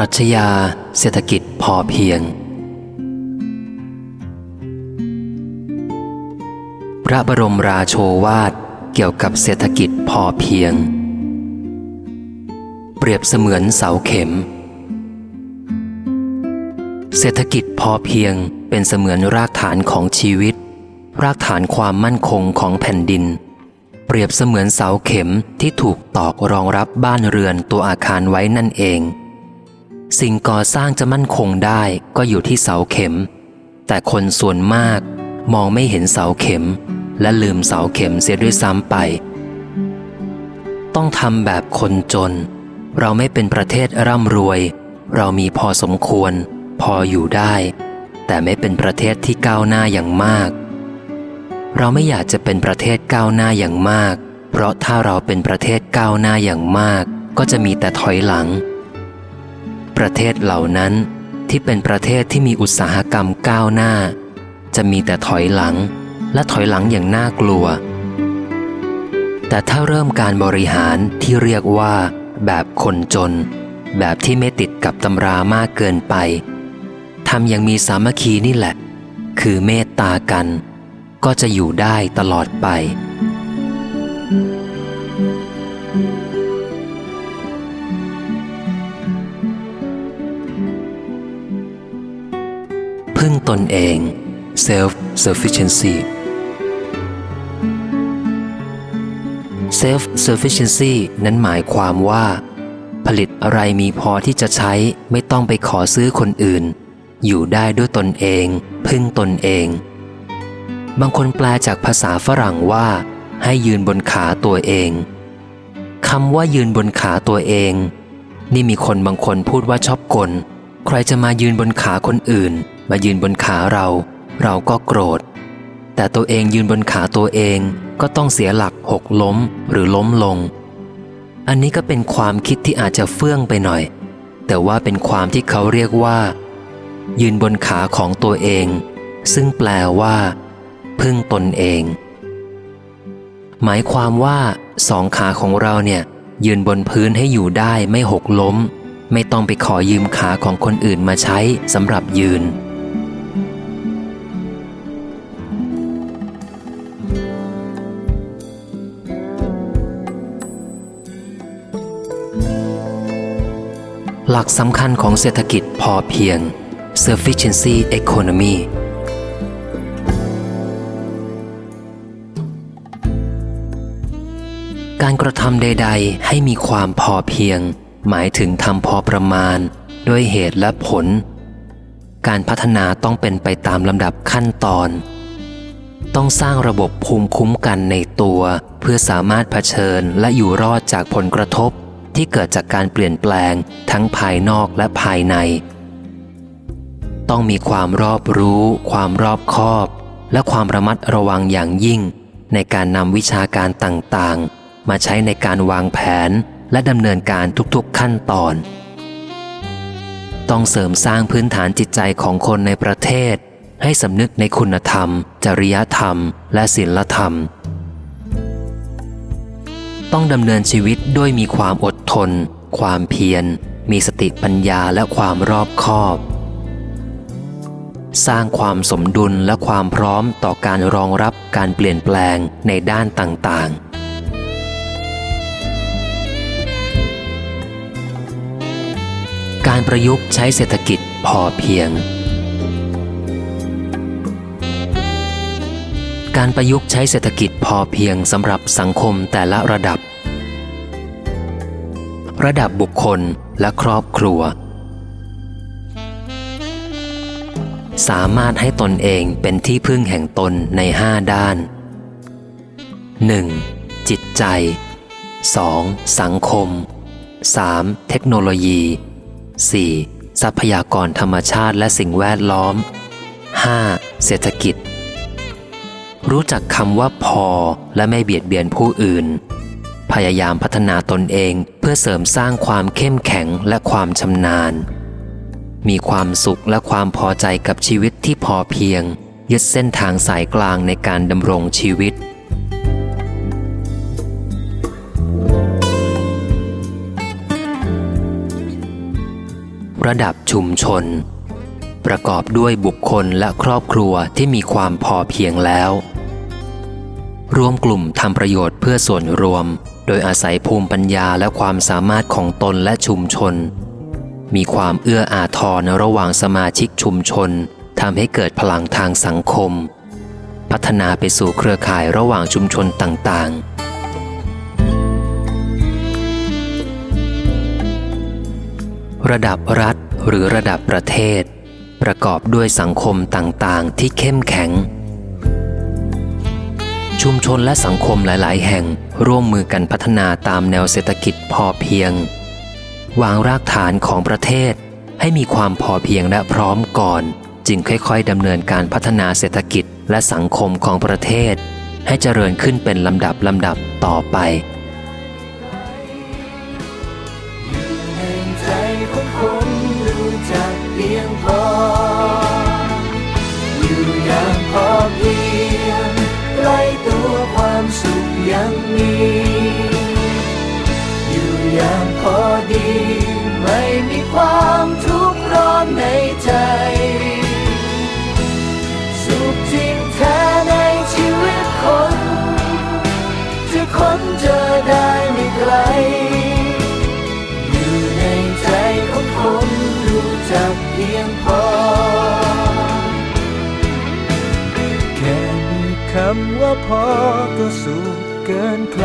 รัชญาเศรษฐกิจพอเพียง พระบรมราโชวาทเกี่ยวกับเศรษฐกิจพอเพียง เปรียบเสมือนเสาเข็ม เศรษฐกิจพอเพียงเป็นเสมือนรากฐานของชีวิต รากฐานความมั่นคงของแผ่นดิน เปรียบเสมือนเสาเข็มที่ถูกตอกรองรับบ้านเรือนตัวอาคารไว้นั่นเอง สิ่งก่อสร้างจะมั่นคงได้ก็อยู่ที่เสาเข็ม แต่คนส่วนมากมองไม่เห็นเสาเข็ม และลืมเสาเข็มเสียด้วยซ้ำไป ต้องทำแบบคนจน เราไม่เป็นประเทศร่ำรวย เรามีพอสมควร พออยู่ได้ แต่ไม่เป็นประเทศที่ก้าวหน้าอย่างมาก เราไม่อยากจะเป็นประเทศก้าวหน้าอย่างมาก เพราะถ้าเราเป็นประเทศก้าวหน้าอย่างมาก ก็จะมีแต่ถอยหลัง ประเทศเหล่านั้นที่เป็นประเทศที่มีอุตสาหกรรมก้าวหน้า จะมีแต่ถอยหลังและถอยหลังอย่างน่ากลัว แต่ถ้าเริ่มการบริหารที่เรียกว่า แบบคนจน แบบที่ไม่ติดกับตำรามากเกินไปทำอย่างมีสามัคคีนี่แหละ คือเมตตากัน ก็จะอยู่ได้ตลอดไปพึ่ง ตนเอง self sufficiency self sufficiency นั้นหมายความว่า ผลิตอะไรมีพอที่จะใช้ไม่ต้องไปขอซื้อคนอื่น อยู่ได้ด้วยตนเอง พึ่งตนเอง บางคนแปลจากภาษาฝรั่งว่า ให้ยืนบนขาตัวเองคำว่ายืนบนขาตัวเอง นี่มีคนบางคนพูดว่าชอบกล ใครจะมายืนบนขาคนอื่น มายืนบนขาเรา เราก็โกรธ แต่ตัวเองยืนบนขาตัวเองก็ต้องเสียหลักหกล้มหรือล้มลง อันนี้ก็เป็นความคิดที่อาจจะเฟื่องไปหน่อย แต่ว่าเป็นความที่เขาเรียกว่า ยืนบนขาของตัวเอง ซึ่งแปลว่า พึ่งตนเอง หมายความว่าสองขาของเราเนี่ยยืนบนพื้นให้อยู่ได้ไม่หกล้ม ไม่ต้องไปขอยืมขาของคนอื่นมาใช้สำหรับยืน หลักสำคัญของเศรษฐกิจพอเพียง sufficiency economy การกระทำใด ๆ ให้มีความพอเพียง หมายถึงทำพอประมาณ ด้วยเหตุและผล การพัฒนาต้องเป็นไปตามลำดับขั้นตอน ต้องสร้างระบบภูมิคุ้มกันในตัว เพื่อสามารถเผชิญและอยู่รอดจากผลกระทบ ที่เกิดจากการเปลี่ยนแปลงทั้งภายนอกและภายใน ต้องมีความรอบรู้ ความรอบคอบ และความระมัดระวังอย่างยิ่ง ในการนำวิชาการต่างๆ มาใช้ในการวางแผนและดำเนินการทุกๆขั้นตอน ต้องเสริมสร้างพื้นฐานจิตใจของคนในประเทศ ให้สำนึกในคุณธรรม จริยธรรม และศีลธรรม ต้องดำเนินชีวิตด้วยมีความอด ทน ความเพียร มีสติปัญญาและความรอบคอบ สร้างความสมดุลและความพร้อมต่อการรองรับการเปลี่ยนแปลงในด้านต่างๆการประยุกต์ใช้เศรษฐกิจพอเพียง การประยุกต์ใช้เศรษฐกิจพอเพียงสำหรับสังคมแต่ละระดับ ระดับบุคคลและครอบครัว สามารถให้ตนเองเป็นที่พึ่งแห่งตนในห้าด้าน 1. จิตใจ 2. สังคม 3. เทคโนโลยี 4. ทรัพยากรธรรมชาติและสิ่งแวดล้อม 5. เศรษฐกิจ รู้จักคำว่าพอและไม่เบียดเบียนผู้อื่น พยายามพัฒนาตนเองเพื่อเสริมสร้างความเข้มแข็งและความชำนาญ มีความสุขและความพอใจกับชีวิตที่พอเพียง ยึดเส้นทางสายกลางในการดำรงชีวิต ระดับชุมชน ประกอบด้วยบุคคลและครอบครัวที่มีความพอเพียงแล้ว รวมกลุ่มทำประโยชน์เพื่อส่วนรวม โดยอาศัยภูมิปัญญาและความสามารถของตนและชุมชน มีความเอื้ออาทรระหว่างสมาชิกชุมชนทำให้เกิดพลังทางสังคม พัฒนาไปสู่เครือข่ายระหว่างชุมชนต่างๆระดับรัฐหรือระดับประเทศ ประกอบด้วยสังคมต่างๆ ที่เข้มแข็ง ชุมชนและสังคมหลาย ๆ แห่งร่วมมือกันพัฒนาตามแนวเศรษฐกิจพอเพียง วางรากฐานของประเทศ ให้มีความพอเพียงและพร้อมก่อน จึงค่อยๆดำเนินการพัฒนาเศรษฐกิจและสังคมของประเทศ ให้เจริญขึ้นเป็นลำดับลำดับต่อไป ยังมีอยู่อย่างพอดี ไม่มีความทุกข์ร้อนในใจ สุขจริงแท้ในชีวิตคน จะค้นเจอได้ไม่ไกล อยู่ในใจของคนรู้จักเพียงพอ แค่มีคำว่าพอก็สุข เกินใคร